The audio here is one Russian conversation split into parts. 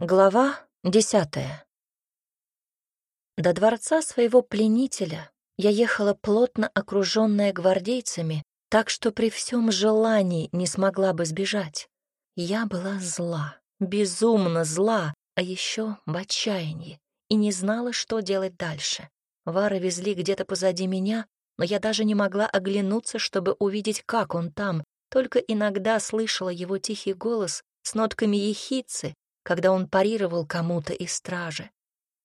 Глава десятая. До дворца своего пленителя я ехала плотно окруженная гвардейцами, так что при всем желании не смогла бы сбежать. Я была зла, безумно зла, а еще в отчаянии, и не знала, что делать дальше. Вара везли где-то позади меня, но я даже не могла оглянуться, чтобы увидеть, как он там, только иногда слышала его тихий голос с нотками ехицы, когда он парировал кому-то из стражи.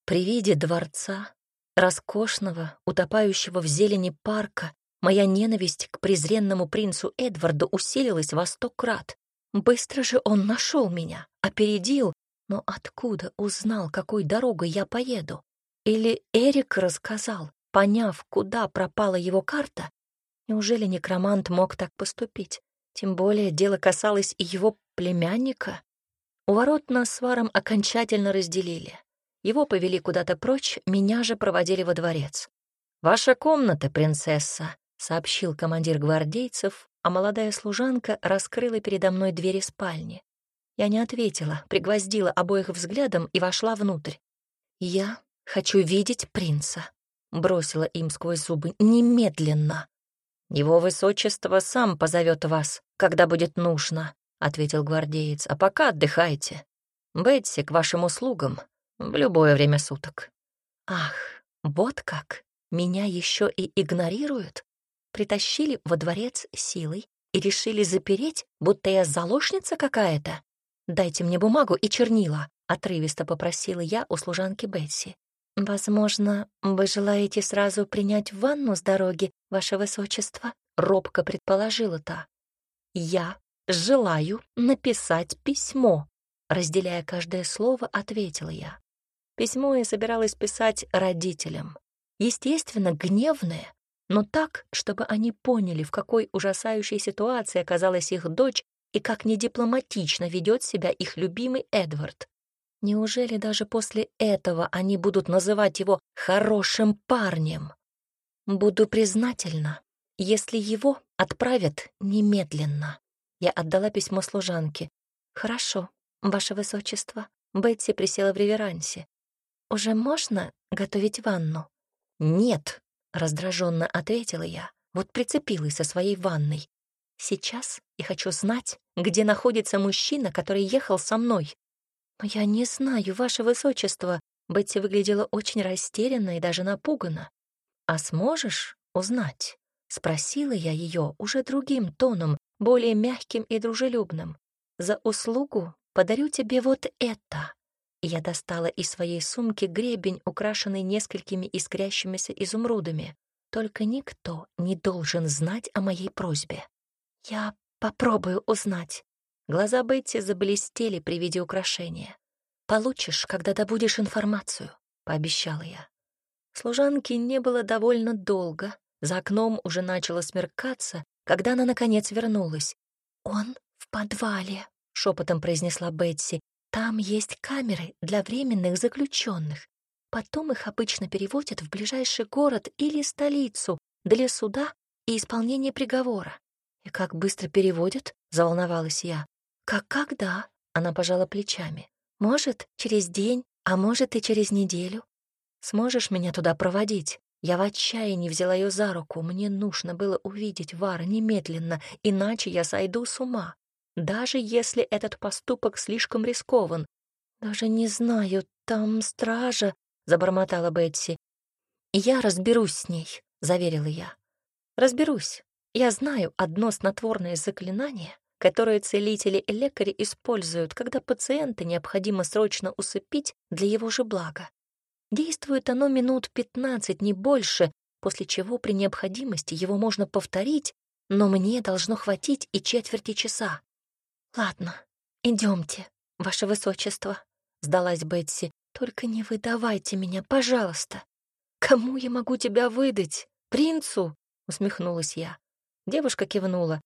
При виде дворца, роскошного, утопающего в зелени парка, моя ненависть к презренному принцу Эдварду усилилась во сто крат. Быстро же он нашел меня, опередил, но откуда узнал, какой дорогой я поеду? Или Эрик рассказал, поняв, куда пропала его карта? Неужели некромант мог так поступить? Тем более дело касалось и его племянника. У ворот нас с Варом окончательно разделили. Его повели куда-то прочь, меня же проводили во дворец. «Ваша комната, принцесса», — сообщил командир гвардейцев, а молодая служанка раскрыла передо мной двери спальни. Я не ответила, пригвоздила обоих взглядом и вошла внутрь. «Я хочу видеть принца», — бросила им сквозь зубы, — «немедленно». «Его высочество сам позовет вас, когда будет нужно», ответил гвардеец. «А пока отдыхайте. Бетси к вашим услугам в любое время суток». «Ах, вот как! Меня еще и игнорируют? Притащили во дворец силой и решили запереть, будто я заложница какая-то? Дайте мне бумагу и чернила», — отрывисто попросила я у служанки Бетси. «Возможно, вы желаете сразу принять ванну с дороги, ваше высочество?» — робко предположила та. «Я «Желаю написать письмо», — разделяя каждое слово, ответила я. Письмо я собиралась писать родителям. Естественно, гневное, но так, чтобы они поняли, в какой ужасающей ситуации оказалась их дочь и как недипломатично ведет себя их любимый Эдвард. Неужели даже после этого они будут называть его «хорошим парнем»? Буду признательна, если его отправят немедленно. Я отдала письмо служанке. «Хорошо, ваше высочество». Бетси присела в реверансе. «Уже можно готовить ванну?» «Нет», — раздраженно ответила я. Вот прицепилась со своей ванной. «Сейчас я хочу знать, где находится мужчина, который ехал со мной». «Я не знаю, ваше высочество». Бетси выглядела очень растерянно и даже напугана. «А сможешь узнать?» — спросила я ее уже другим тоном, более мягким и дружелюбным. «За услугу подарю тебе вот это». Я достала из своей сумки гребень, украшенный несколькими искрящимися изумрудами. Только никто не должен знать о моей просьбе. Я попробую узнать. Глаза Бетти заблестели при виде украшения. «Получишь, когда добудешь информацию», — пообещала я. Служанки не было довольно долго. За окном уже начало смеркаться, когда она, наконец, вернулась. «Он в подвале», — шепотом произнесла Бетси. «Там есть камеры для временных заключенных. Потом их обычно переводят в ближайший город или столицу для суда и исполнения приговора». «И как быстро переводят?» — заволновалась я. «Как когда?» — она пожала плечами. «Может, через день, а может и через неделю. Сможешь меня туда проводить?» Я в отчаянии взяла ее за руку. Мне нужно было увидеть Вара немедленно, иначе я сойду с ума. Даже если этот поступок слишком рискован. Даже не знаю, там стража, — забормотала Бетси. «Я разберусь с ней», — заверила я. «Разберусь. Я знаю одно снотворное заклинание, которое целители и лекари используют, когда пациента необходимо срочно усыпить для его же блага. Действует оно минут пятнадцать, не больше, после чего при необходимости его можно повторить, но мне должно хватить и четверти часа. «Ладно, идемте, ваше высочество», — сдалась Бетси. «Только не выдавайте меня, пожалуйста». «Кому я могу тебя выдать? Принцу?» — усмехнулась я. Девушка кивнула.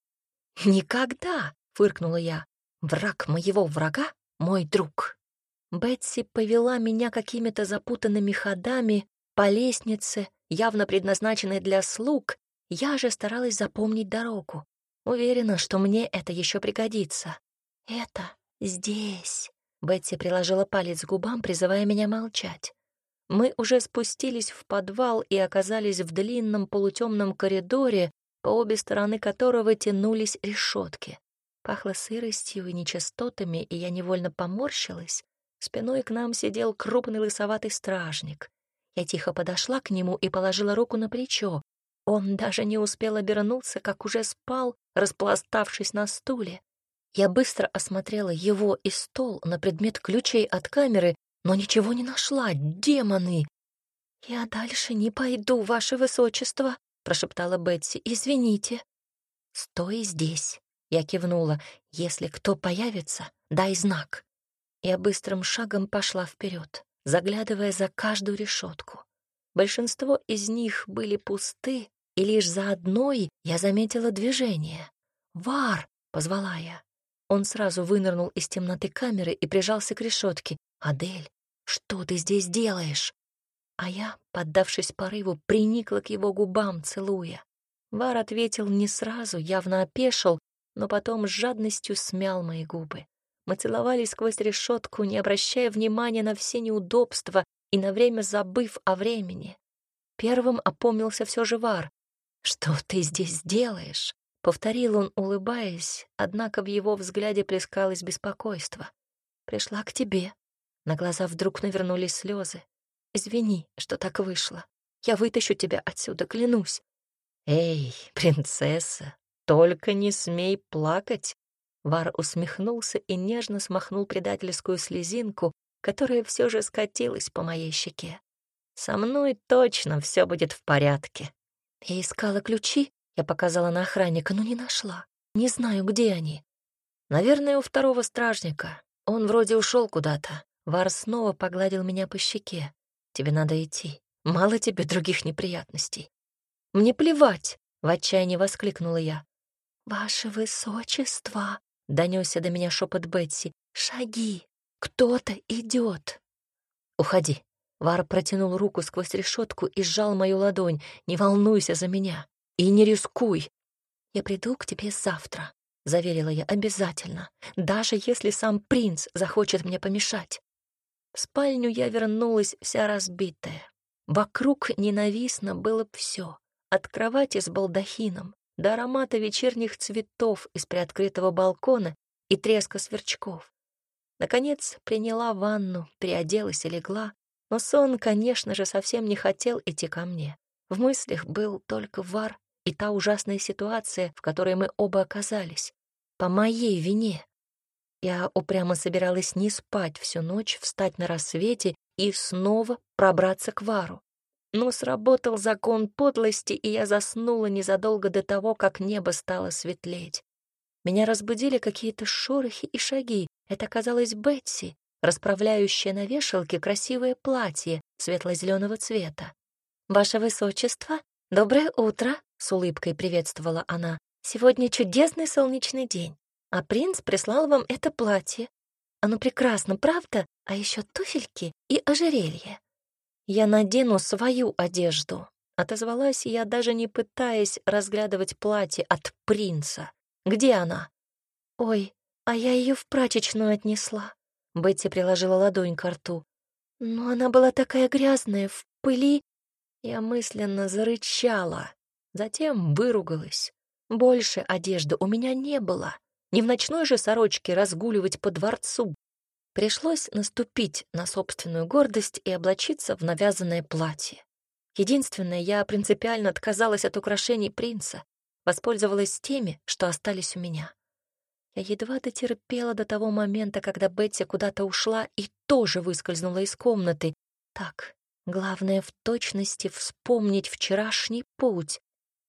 «Никогда!» — фыркнула я. «Враг моего врага — мой друг». Бетси повела меня какими-то запутанными ходами по лестнице, явно предназначенной для слуг, я же старалась запомнить дорогу. Уверена, что мне это еще пригодится. «Это здесь», Бетти приложила палец к губам, призывая меня молчать. Мы уже спустились в подвал и оказались в длинном полутемном коридоре, по обе стороны которого тянулись решетки. Пахло сыростью и нечистотами, и я невольно поморщилась. Спиной к нам сидел крупный лысоватый стражник. Я тихо подошла к нему и положила руку на плечо. Он даже не успел обернуться, как уже спал, распластавшись на стуле. Я быстро осмотрела его и стол на предмет ключей от камеры, но ничего не нашла. Демоны! «Я дальше не пойду, ваше высочество», — прошептала Бетси. «Извините». «Стой здесь», — я кивнула. «Если кто появится, дай знак». Я быстрым шагом пошла вперед, заглядывая за каждую решетку. Большинство из них были пусты, и лишь за одной я заметила движение. «Вар!» — позвала я. Он сразу вынырнул из темноты камеры и прижался к решетке. «Адель, что ты здесь делаешь?» А я, поддавшись порыву, приникла к его губам, целуя. Вар ответил не сразу, явно опешил, но потом с жадностью смял мои губы. Мы целовались сквозь решетку, не обращая внимания на все неудобства и на время забыв о времени. Первым опомнился все же Вар. «Что ты здесь делаешь?» — повторил он, улыбаясь, однако в его взгляде плескалось беспокойство. «Пришла к тебе». На глаза вдруг навернулись слезы. «Извини, что так вышло. Я вытащу тебя отсюда, клянусь». «Эй, принцесса, только не смей плакать!» Вар усмехнулся и нежно смахнул предательскую слезинку, которая все же скатилась по моей щеке. «Со мной точно все будет в порядке». Я искала ключи, я показала на охранника, но не нашла. Не знаю, где они. Наверное, у второго стражника. Он вроде ушел куда-то. Вар снова погладил меня по щеке. Тебе надо идти. Мало тебе других неприятностей. Мне плевать, в отчаянии воскликнула я. Ваше высочество, донесся до меня шепот Бетси. Шаги. Кто-то идет. Уходи. Вар протянул руку сквозь решетку и сжал мою ладонь. «Не волнуйся за меня и не рискуй. Я приду к тебе завтра», — заверила я обязательно, даже если сам принц захочет мне помешать. В спальню я вернулась вся разбитая. Вокруг ненавистно было все, от кровати с балдахином до аромата вечерних цветов из приоткрытого балкона и треска сверчков. Наконец приняла ванну, приоделась и легла, но сон, конечно же, совсем не хотел идти ко мне. В мыслях был только вар и та ужасная ситуация, в которой мы оба оказались. По моей вине. Я упрямо собиралась не спать всю ночь, встать на рассвете и снова пробраться к Вару. Но сработал закон подлости, и я заснула незадолго до того, как небо стало светлеть. Меня разбудили какие-то шорохи и шаги. Это оказалась Бетси, расправляющая на вешалке красивое платье светло-зеленого цвета. «Ваше Высочество, доброе утро!» — с улыбкой приветствовала она. «Сегодня чудесный солнечный день, а принц прислал вам это платье. Оно прекрасно, правда? А еще туфельки и ожерелье. Я надену свою одежду». Отозвалась я, даже не пытаясь разглядывать платье от принца. «Где она?» «Ой, а я ее в прачечную отнесла», Бетти приложила ладонь к рту. Но она была такая грязная, в пыли. Я мысленно зарычала, затем выругалась. Больше одежды у меня не было. Не в ночной же сорочке разгуливать по дворцу. Пришлось наступить на собственную гордость и облачиться в навязанное платье. Единственное, я принципиально отказалась от украшений принца, воспользовалась теми, что остались у меня. Я едва дотерпела до того момента, когда Бетти куда-то ушла и тоже выскользнула из комнаты. Так, главное в точности вспомнить вчерашний путь.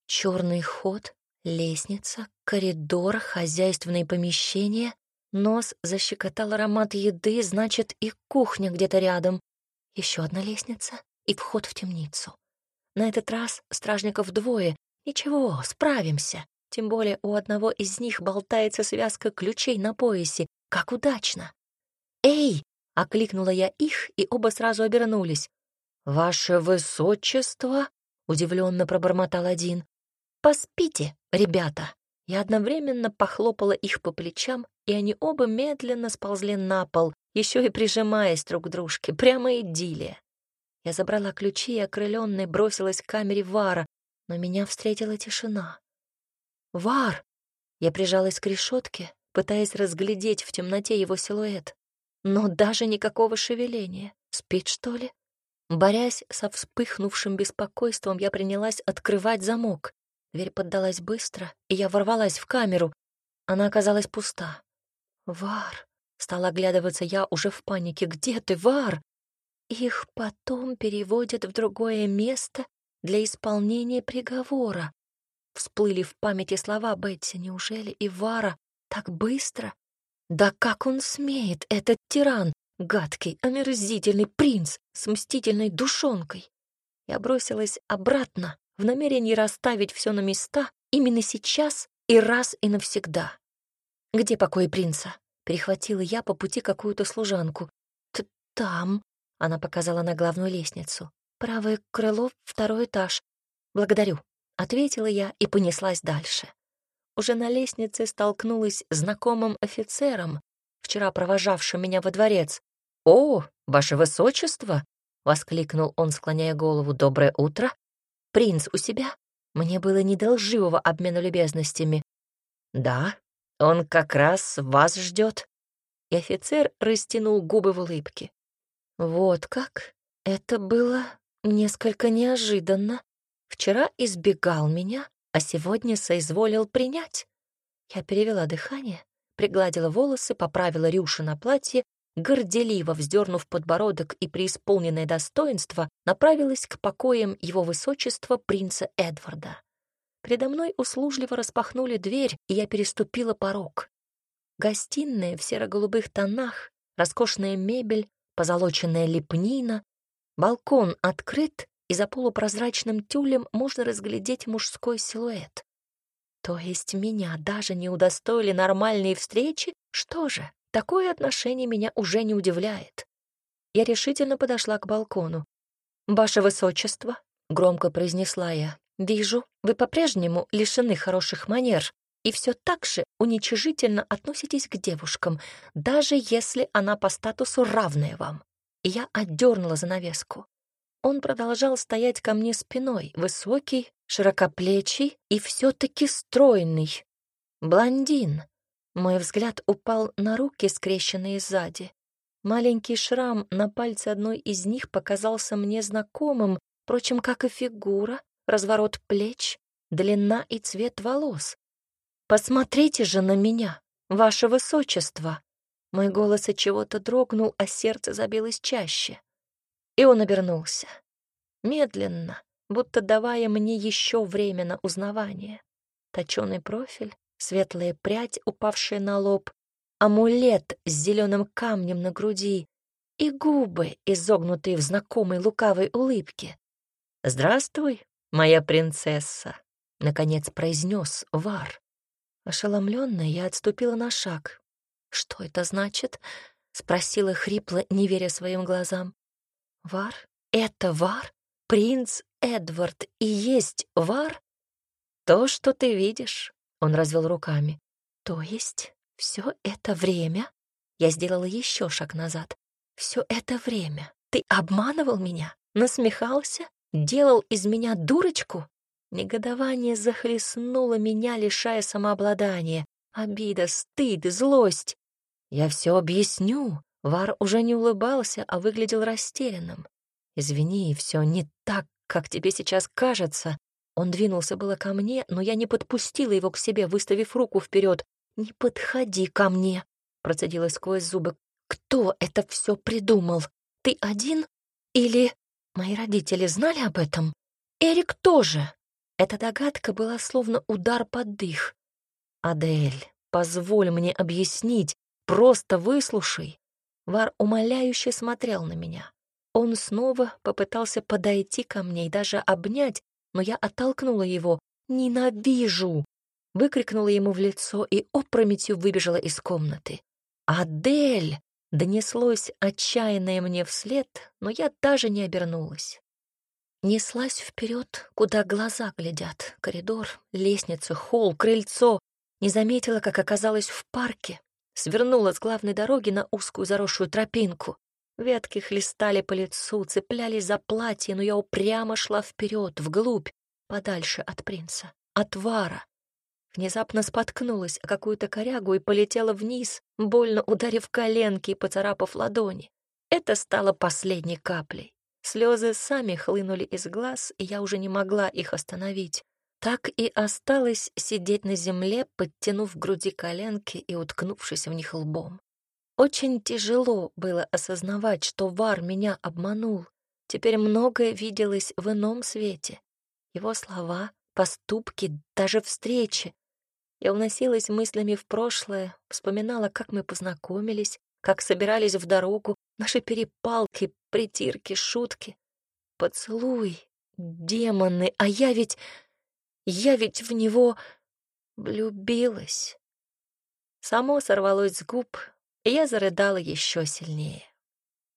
Черный ход, лестница, коридор, хозяйственные помещения. Нос защекотал аромат еды, значит, и кухня где-то рядом. Еще одна лестница и вход в темницу. На этот раз стражников двое. Ничего, справимся. Тем более у одного из них болтается связка ключей на поясе. Как удачно! «Эй!» — окликнула я их, и оба сразу обернулись. «Ваше высочество!» — удивленно пробормотал один. «Поспите, ребята!» Я одновременно похлопала их по плечам, и они оба медленно сползли на пол, еще и прижимаясь друг к дружке, прямо идиллия. Я забрала ключи и, окрыленной, бросилась к камере Вара, но меня встретила тишина. «Вар!» Я прижалась к решетке, пытаясь разглядеть в темноте его силуэт. Но даже никакого шевеления. Спит, что ли? Борясь со вспыхнувшим беспокойством, я принялась открывать замок. Дверь поддалась быстро, и я ворвалась в камеру. Она оказалась пуста. «Вар!» — стала оглядываться я уже в панике. «Где ты, Вар?» Их потом переводят в другое место для исполнения приговора. Всплыли в памяти слова Бетти. Неужели и Вара так быстро? Да как он смеет, этот тиран, гадкий, омерзительный принц с мстительной душонкой? Я бросилась обратно в намерении расставить все на места именно сейчас и раз и навсегда. «Где покой принца?» — перехватила я по пути какую-то служанку. Т «Там», — она показала на главную лестницу. «Правое крыло, второй этаж. Благодарю», — ответила я и понеслась дальше. Уже на лестнице столкнулась с знакомым офицером, вчера провожавшим меня во дворец. «О, ваше высочество!» — воскликнул он, склоняя голову. «Доброе утро! Принц у себя?» Мне было не до обмена любезностями. «Да, он как раз вас ждет. И офицер растянул губы в улыбке. «Вот как? Это было несколько неожиданно. Вчера избегал меня, а сегодня соизволил принять». Я перевела дыхание, пригладила волосы, поправила рюши на платье горделиво вздернув подбородок и преисполненное достоинство, направилась к покоям его высочества принца Эдварда. Передо мной услужливо распахнули дверь, и я переступила порог. Гостиная в серо-голубых тонах, роскошная мебель, позолоченная лепнина, балкон открыт, и за полупрозрачным тюлем можно разглядеть мужской силуэт. То есть меня даже не удостоили нормальные встречи? Что же, Такое отношение меня уже не удивляет. Я решительно подошла к балкону. «Ваше высочество», — громко произнесла я, — «вижу, вы по-прежнему лишены хороших манер и все так же уничижительно относитесь к девушкам, даже если она по статусу равная вам». И я отдернула занавеску. Он продолжал стоять ко мне спиной, высокий, широкоплечий и все-таки стройный. Блондин, мой взгляд упал на руки, скрещенные сзади. Маленький шрам на пальце одной из них показался мне знакомым, впрочем, как и фигура, разворот плеч, длина и цвет волос. «Посмотрите же на меня, ваше высочество!» Мой голос от чего-то дрогнул, а сердце забилось чаще. И он обернулся. Медленно, будто давая мне еще время на узнавание. Точёный профиль, светлая прядь, упавшая на лоб, амулет с зеленым камнем на груди и губы, изогнутые в знакомой лукавой улыбке. «Здравствуй, моя принцесса», — наконец произнес Вар. Ошеломленная, я отступила на шаг. «Что это значит?» — спросила хрипло, не веря своим глазам. «Вар? Это Вар? Принц Эдвард и есть Вар?» «То, что ты видишь, он развел руками. То есть все это время я сделала еще шаг назад. Все это время ты обманывал меня, насмехался, делал из меня дурочку? Негодование захлестнуло меня, лишая самообладания. Обида, стыд, злость. Я все объясню. Вар уже не улыбался, а выглядел растерянным. Извини, все не так, как тебе сейчас кажется. Он двинулся было ко мне, но я не подпустила его к себе, выставив руку вперед. «Не подходи ко мне!» — процедила сквозь зубы. «Кто это все придумал? Ты один? Или мои родители знали об этом? Эрик тоже!» Эта догадка была словно удар под дых. «Адель, позволь мне объяснить, просто выслушай!» Вар умоляюще смотрел на меня. Он снова попытался подойти ко мне и даже обнять, но я оттолкнула его. «Ненавижу!» Выкрикнула ему в лицо и опрометью выбежала из комнаты. «Адель!» — донеслось отчаянное мне вслед, но я даже не обернулась. Неслась вперед, куда глаза глядят. Коридор, лестница, холл, крыльцо. Не заметила, как оказалась в парке. свернула с главной дороги на узкую заросшую тропинку. Ветки хлестали по лицу, цеплялись за платье, но я упрямо шла вперед, вглубь, подальше от принца, от Вара. Внезапно споткнулась о какую-то корягу и полетела вниз, больно ударив коленки и поцарапав ладони. Это стало последней каплей. Слезы сами хлынули из глаз, и я уже не могла их остановить. Так и осталось сидеть на земле, подтянув к груди коленки и уткнувшись в них лбом. Очень тяжело было осознавать, что Вар меня обманул. Теперь многое виделось в ином свете. Его слова, поступки, даже встречи. Я уносилась мыслями в прошлое, вспоминала, как мы познакомились, как собирались в дорогу, наши перепалки, притирки, шутки. Поцелуй, демоны, а я ведь... Я ведь в него влюбилась. Само сорвалось с губ, и я зарыдала еще сильнее.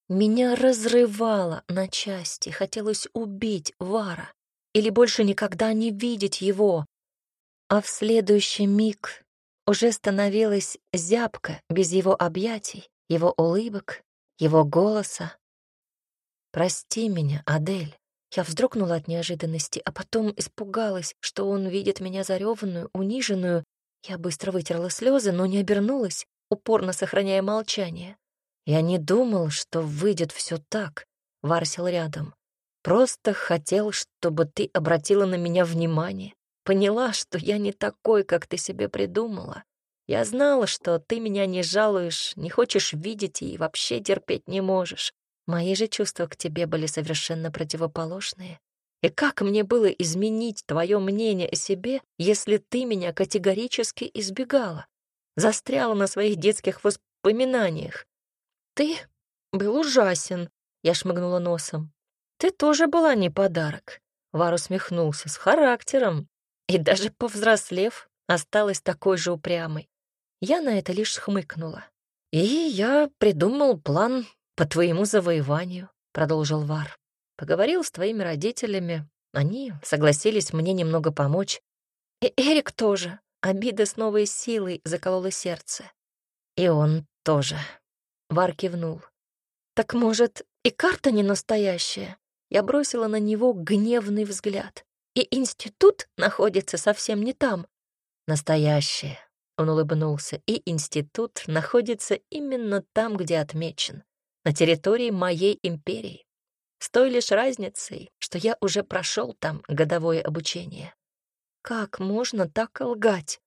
Меня разрывало на части, хотелось убить Вара или больше никогда не видеть его. А в следующий миг уже становилась зябко без его объятий, его улыбок, его голоса. «Прости меня, Адель». Я вздрогнула от неожиданности, а потом испугалась, что он видит меня зареванную, униженную. Я быстро вытерла слезы, но не обернулась, упорно сохраняя молчание. «Я не думал, что выйдет все так», — Варсил рядом. «Просто хотел, чтобы ты обратила на меня внимание, поняла, что я не такой, как ты себе придумала. Я знала, что ты меня не жалуешь, не хочешь видеть и вообще терпеть не можешь. Мои же чувства к тебе были совершенно противоположные. И как мне было изменить твое мнение о себе, если ты меня категорически избегала, застряла на своих детских воспоминаниях? Ты был ужасен, я шмыгнула носом. Ты тоже была не подарок. Вар усмехнулся, с характером. И даже повзрослев, осталась такой же упрямой. Я на это лишь хмыкнула. И я придумал план «По твоему завоеванию», — продолжил Вар. «Поговорил с твоими родителями. Они согласились мне немного помочь. И Эрик тоже. Обида с новой силой заколола сердце. И он тоже. Вар кивнул. «Так, может, и карта не настоящая?» Я бросила на него гневный взгляд. «И институт находится совсем не там». «Настоящая», — он улыбнулся, «и институт находится именно там, где отмечен на территории моей империи. С той лишь разницей, что я уже прошел там годовое обучение. Как можно так лгать?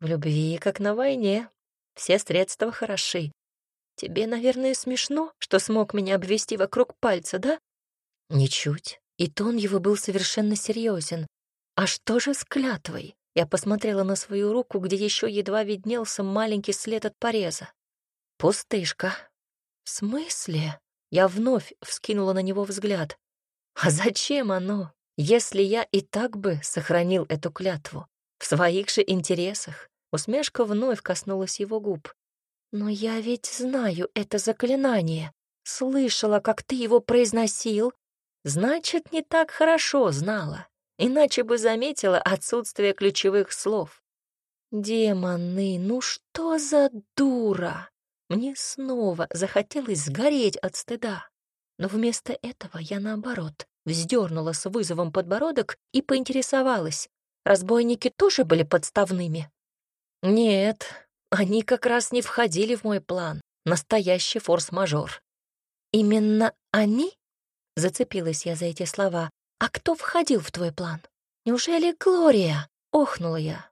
В любви, как на войне. Все средства хороши. Тебе, наверное, смешно, что смог меня обвести вокруг пальца, да? Ничуть. И тон его был совершенно серьезен. А что же с клятвой? Я посмотрела на свою руку, где еще едва виднелся маленький след от пореза. Пустышка, «В смысле?» Я вновь вскинула на него взгляд. «А зачем оно, если я и так бы сохранил эту клятву? В своих же интересах?» Усмешка вновь коснулась его губ. «Но я ведь знаю это заклинание. Слышала, как ты его произносил. Значит, не так хорошо знала, иначе бы заметила отсутствие ключевых слов. Демоны, ну что за дура!» Мне снова захотелось сгореть от стыда. Но вместо этого я, наоборот, вздернула с вызовом подбородок и поинтересовалась. Разбойники тоже были подставными? Нет, они как раз не входили в мой план. Настоящий форс-мажор. Именно они? Зацепилась я за эти слова. А кто входил в твой план? Неужели Глория? Охнула я.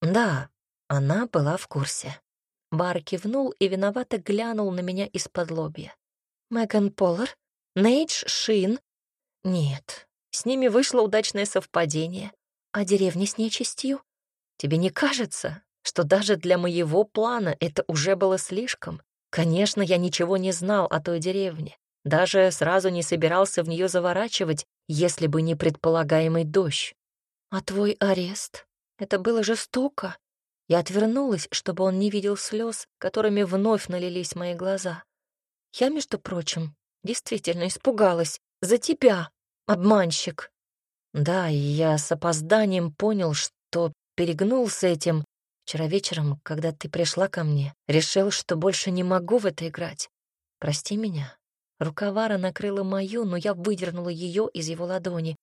Да, она была в курсе. Бар кивнул и виновато глянул на меня из-под лобья. «Меган Поллар? Нейдж Шин?» «Нет, с ними вышло удачное совпадение. А деревня с нечистью? Тебе не кажется, что даже для моего плана это уже было слишком? Конечно, я ничего не знал о той деревне. Даже сразу не собирался в нее заворачивать, если бы не предполагаемый дождь. А твой арест? Это было жестоко. Я отвернулась, чтобы он не видел слез, которыми вновь налились мои глаза. Я, между прочим, действительно испугалась. За тебя, обманщик. Да, и я с опозданием понял, что перегнул с этим. Вчера вечером, когда ты пришла ко мне, решил, что больше не могу в это играть. Прости меня. Рука Вара накрыла мою, но я выдернула ее из его ладони.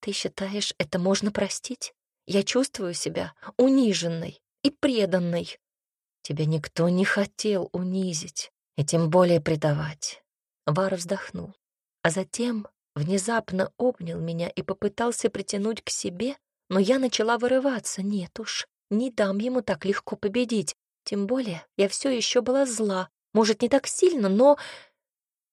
Ты считаешь, это можно простить? Я чувствую себя униженной и преданной. Тебя никто не хотел унизить, и тем более предавать. Вар вздохнул, а затем внезапно обнял меня и попытался притянуть к себе, но я начала вырываться. Нет уж, не дам ему так легко победить. Тем более я все еще была зла. Может, не так сильно, но...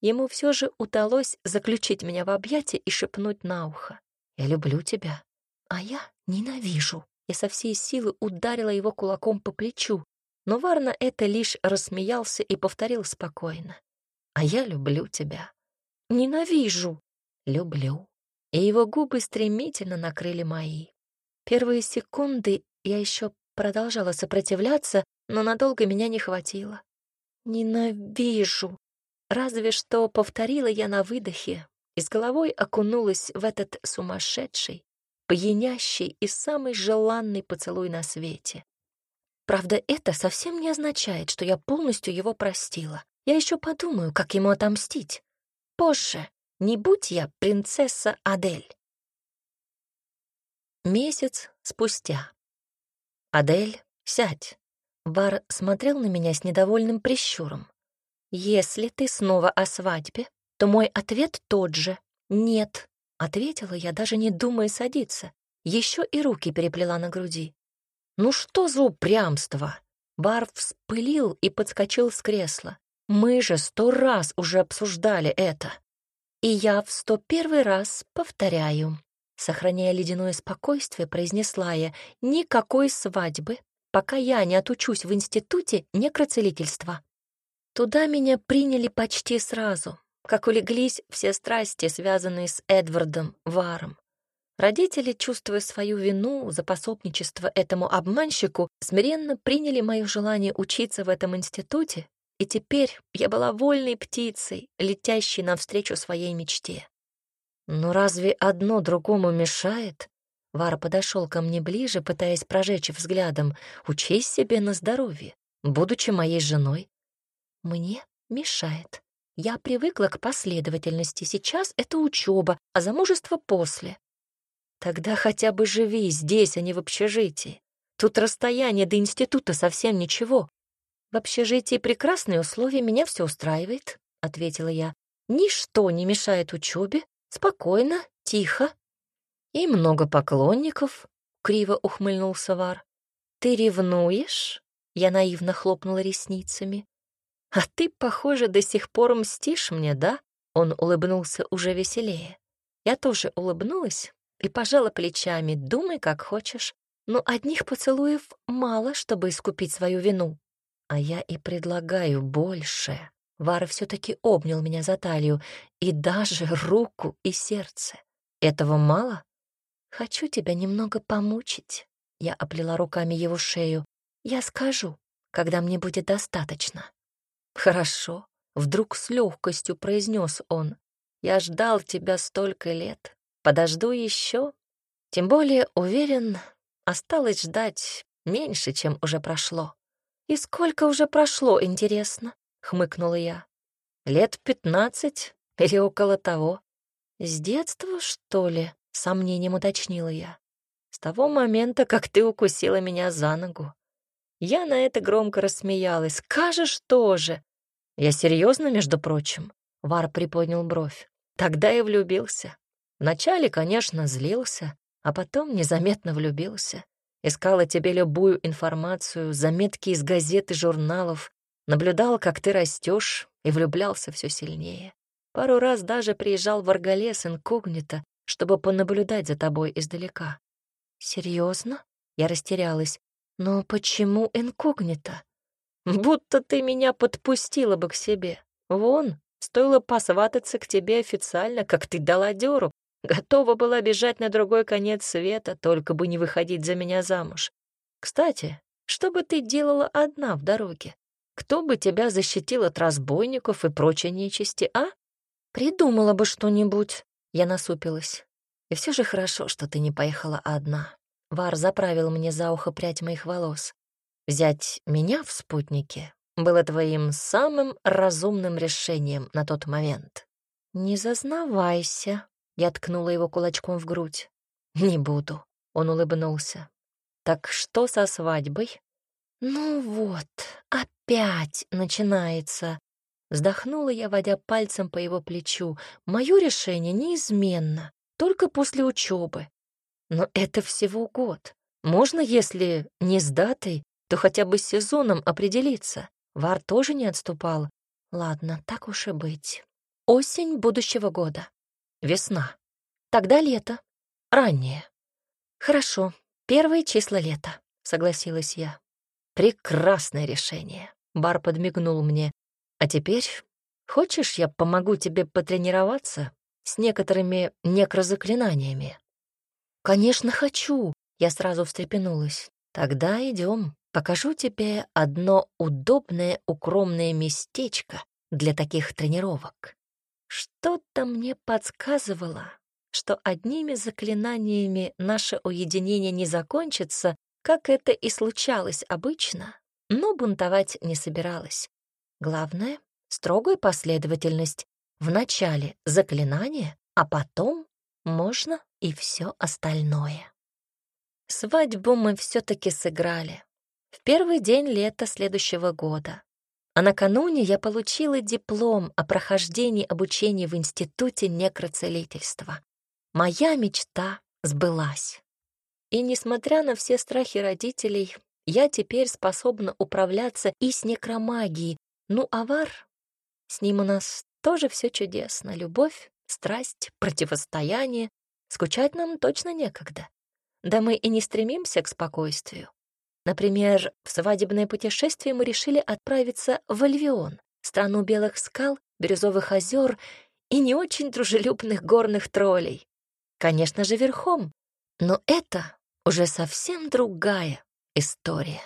Ему все же удалось заключить меня в объятия и шепнуть на ухо. «Я люблю тебя, а я ненавижу». Я со всей силы ударила его кулаком по плечу, но Варна это лишь рассмеялся и повторил спокойно. «А я люблю тебя». «Ненавижу». «Люблю». И его губы стремительно накрыли мои. Первые секунды я еще продолжала сопротивляться, но надолго меня не хватило. «Ненавижу». Разве что повторила я на выдохе и с головой окунулась в этот сумасшедший, пьянящий и самый желанный поцелуй на свете. Правда, это совсем не означает, что я полностью его простила. Я еще подумаю, как ему отомстить. Позже. Не будь я принцесса Адель. Месяц спустя. «Адель, сядь». Вар смотрел на меня с недовольным прищуром. «Если ты снова о свадьбе, то мой ответ тот же — нет», — ответила я, даже не думая садиться. Еще и руки переплела на груди. «Ну что за упрямство?» Бар вспылил и подскочил с кресла. «Мы же сто раз уже обсуждали это». «И я в сто первый раз повторяю», сохраняя ледяное спокойствие, произнесла я, «никакой свадьбы, пока я не отучусь в институте некроцелительства». Туда меня приняли почти сразу, как улеглись все страсти, связанные с Эдвардом Варом. Родители, чувствуя свою вину за пособничество этому обманщику, смиренно приняли мое желание учиться в этом институте, и теперь я была вольной птицей, летящей навстречу своей мечте. Но разве одно другому мешает? Вара подошел ко мне ближе, пытаясь прожечь взглядом. Учись себе на здоровье, будучи моей женой. Мне мешает. Я привыкла к последовательности. Сейчас это учеба, а замужество после. Тогда хотя бы живи здесь, а не в общежитии. Тут расстояние до института совсем ничего. В общежитии прекрасные условия, меня все устраивает, — ответила я. Ничто не мешает учебе, спокойно, тихо. И много поклонников, — криво ухмыльнулся Вар. Ты ревнуешь? Я наивно хлопнула ресницами. А ты, похоже, до сих пор мстишь мне, да? Он улыбнулся уже веселее. Я тоже улыбнулась, и пожала плечами, думай, как хочешь. Но одних поцелуев мало, чтобы искупить свою вину. А я и предлагаю больше. Вара все-таки обнял меня за талию, и даже руку и сердце. Этого мало? Хочу тебя немного помучить. Я оплела руками его шею. Я скажу, когда мне будет достаточно. Хорошо, вдруг с легкостью произнес он. Я ждал тебя столько лет. Подожду еще. Тем более, уверен, осталось ждать меньше, чем уже прошло. И сколько уже прошло, интересно? Хмыкнула я. Лет пятнадцать или около того. С детства, что ли? Сомнением уточнила я. С того момента, как ты укусила меня за ногу. Я на это громко рассмеялась. Скажешь тоже. Я серьезно, между прочим. Вар приподнял бровь. Тогда и влюбился. Вначале, конечно, злился, а потом незаметно влюбился. Искала тебе любую информацию, заметки из газет и журналов, наблюдал, как ты растешь, и влюблялся все сильнее. Пару раз даже приезжал в Арголес инкогнито, чтобы понаблюдать за тобой издалека. Серьезно? Я растерялась. Но почему инкогнито? Будто ты меня подпустила бы к себе. Вон, стоило посвататься к тебе официально, как ты дала дёру, Готова была бежать на другой конец света, только бы не выходить за меня замуж. Кстати, что бы ты делала одна в дороге? Кто бы тебя защитил от разбойников и прочей нечисти, а? Придумала бы что-нибудь. Я насупилась. И все же хорошо, что ты не поехала одна. Вар заправил мне за ухо прядь моих волос. Взять меня в спутники было твоим самым разумным решением на тот момент. Не зазнавайся, я ткнула его кулачком в грудь. Не буду, он улыбнулся. Так что со свадьбой? Ну вот, опять начинается. Вздохнула я, водя пальцем по его плечу. Мое решение неизменно, только после учебы. Но это всего год. Можно, если не с датой, то хотя бы с сезоном определиться. Вар тоже не отступал. Ладно, так уж и быть. Осень будущего года. Весна. Тогда лето. Раннее. Хорошо, первые числа лета, согласилась я. Прекрасное решение. Бар подмигнул мне. А теперь, хочешь, я помогу тебе потренироваться с некоторыми некрозаклинаниями? Конечно, хочу. Я сразу встрепенулась. Тогда идем. Покажу тебе одно удобное укромное местечко для таких тренировок. Что-то мне подсказывало, что одними заклинаниями наше уединение не закончится, как это и случалось обычно, но бунтовать не собиралась. Главное — строгая последовательность. Вначале заклинание, а потом можно и все остальное. Свадьбу мы все-таки сыграли. В первый день лета следующего года. А накануне я получила диплом о прохождении обучения в Институте некроцелительства. Моя мечта сбылась. И несмотря на все страхи родителей, я теперь способна управляться и с некромагией. Ну, авар, с ним у нас тоже все чудесно. Любовь, страсть, противостояние. Скучать нам точно некогда. Да мы и не стремимся к спокойствию. Например, в свадебное путешествие мы решили отправиться в Альвион, страну белых скал, бирюзовых озер и не очень дружелюбных горных троллей. Конечно же, верхом. Но это уже совсем другая история.